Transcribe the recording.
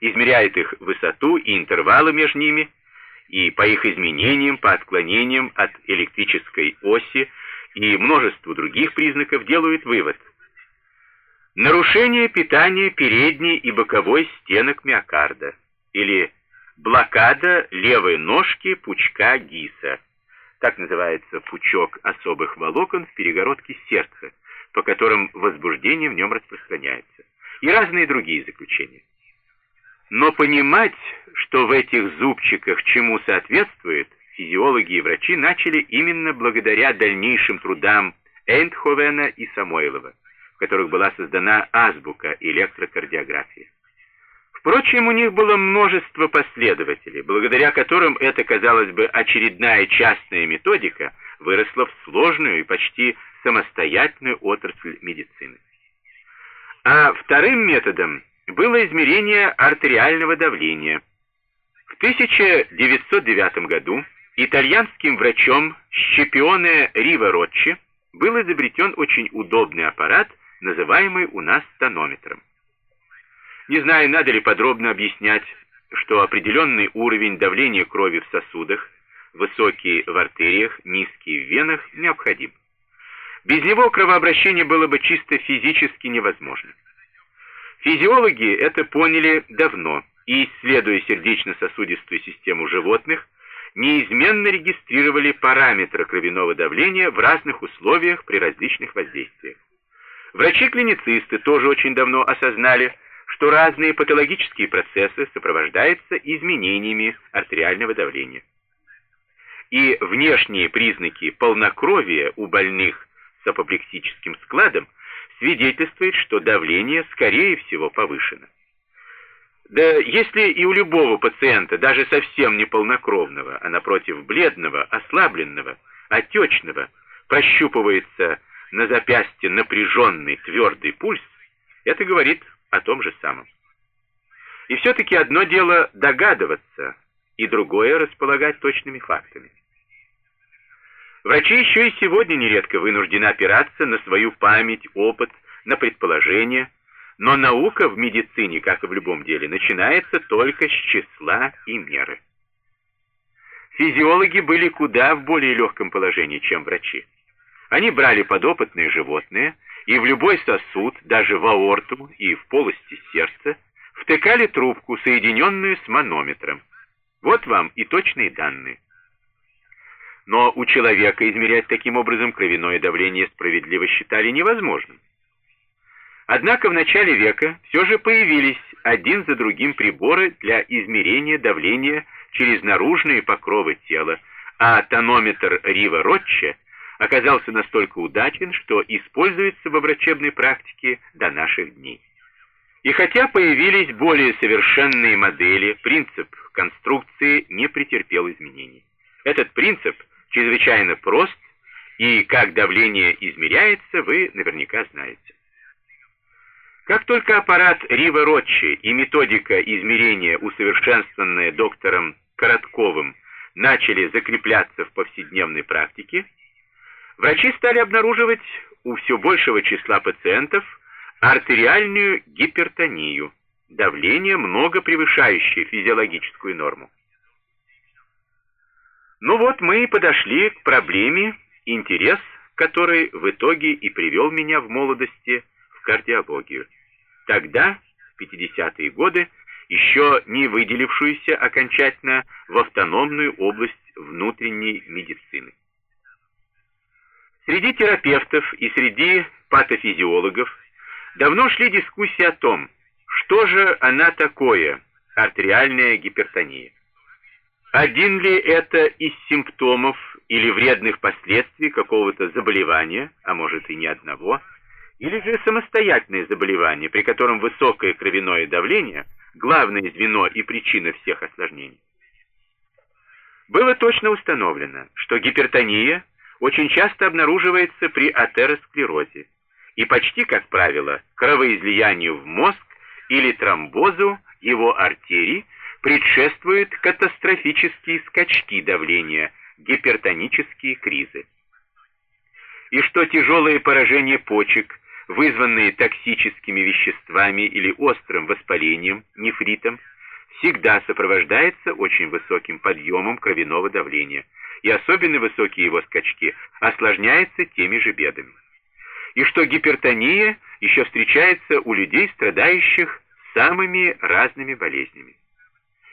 измеряет их высоту и интервалы между ними, и по их изменениям, по отклонениям от электрической оси и множеству других признаков делают вывод. Нарушение питания передней и боковой стенок миокарда или блокада левой ножки пучка ГИСа. Так называется пучок особых волокон в перегородке сердца, по которым возбуждение в нем распространяется. И разные другие заключения. Но понимать, что в этих зубчиках чему соответствует, физиологи и врачи начали именно благодаря дальнейшим трудам Эйндховена и Самойлова, в которых была создана азбука электрокардиографии. Впрочем, у них было множество последователей, благодаря которым эта, казалось бы, очередная частная методика выросла в сложную и почти самостоятельную отрасль медицины. А вторым методом было измерение артериального давления. В 1909 году итальянским врачом Щепионе Рива Ротчи был изобретен очень удобный аппарат, называемый у нас тонометром. Не знаю, надо ли подробно объяснять, что определенный уровень давления крови в сосудах, высокий в артериях, низкий в венах, необходим. Без него кровообращение было бы чисто физически невозможно. Физиологи это поняли давно и, исследуя сердечно-сосудистую систему животных, неизменно регистрировали параметры кровяного давления в разных условиях при различных воздействиях. Врачи-клиницисты тоже очень давно осознали, что разные патологические процессы сопровождаются изменениями артериального давления. И внешние признаки полнокровия у больных с апоплексическим складом свидетельствует, что давление, скорее всего, повышено. Да если и у любого пациента, даже совсем не полнокровного, а напротив бледного, ослабленного, отечного, прощупывается на запястье напряженный твердый пульс, это говорит о том же самом. И все-таки одно дело догадываться, и другое располагать точными фактами. Врачи еще и сегодня нередко вынуждены опираться на свою память, опыт, на предположения, но наука в медицине, как и в любом деле, начинается только с числа и меры. Физиологи были куда в более легком положении, чем врачи. Они брали подопытные животные и в любой сосуд, даже в аорту и в полости сердца, втыкали трубку, соединенную с манометром. Вот вам и точные данные. Но у человека измерять таким образом кровяное давление справедливо считали невозможным. Однако в начале века все же появились один за другим приборы для измерения давления через наружные покровы тела, а тонометр Рива-Ротча оказался настолько удачен, что используется во врачебной практике до наших дней. И хотя появились более совершенные модели, принцип конструкции не претерпел изменений. Чрезвычайно прост, и как давление измеряется, вы наверняка знаете. Как только аппарат Рива-Ротчи и методика измерения, усовершенствованная доктором Коротковым, начали закрепляться в повседневной практике, врачи стали обнаруживать у все большего числа пациентов артериальную гипертонию, давление, много превышающее физиологическую норму. Ну вот мы и подошли к проблеме, интерес который в итоге и привел меня в молодости в кардиологию. Тогда, в 50-е годы, еще не выделившуюся окончательно в автономную область внутренней медицины. Среди терапевтов и среди патофизиологов давно шли дискуссии о том, что же она такое, артериальная гипертония. Один ли это из симптомов или вредных последствий какого-то заболевания, а может и ни одного, или же самостоятельное заболевание, при котором высокое кровяное давление – главное звено и причина всех осложнений. Было точно установлено, что гипертония очень часто обнаруживается при атеросклерозе и почти, как правило, кровоизлиянию в мозг или тромбозу его артерий предшествуют катастрофические скачки давления, гипертонические кризы. И что тяжелое поражение почек, вызванные токсическими веществами или острым воспалением, нефритом, всегда сопровождается очень высоким подъемом кровяного давления, и особенно высокие его скачки осложняются теми же бедами. И что гипертония еще встречается у людей, страдающих самыми разными болезнями.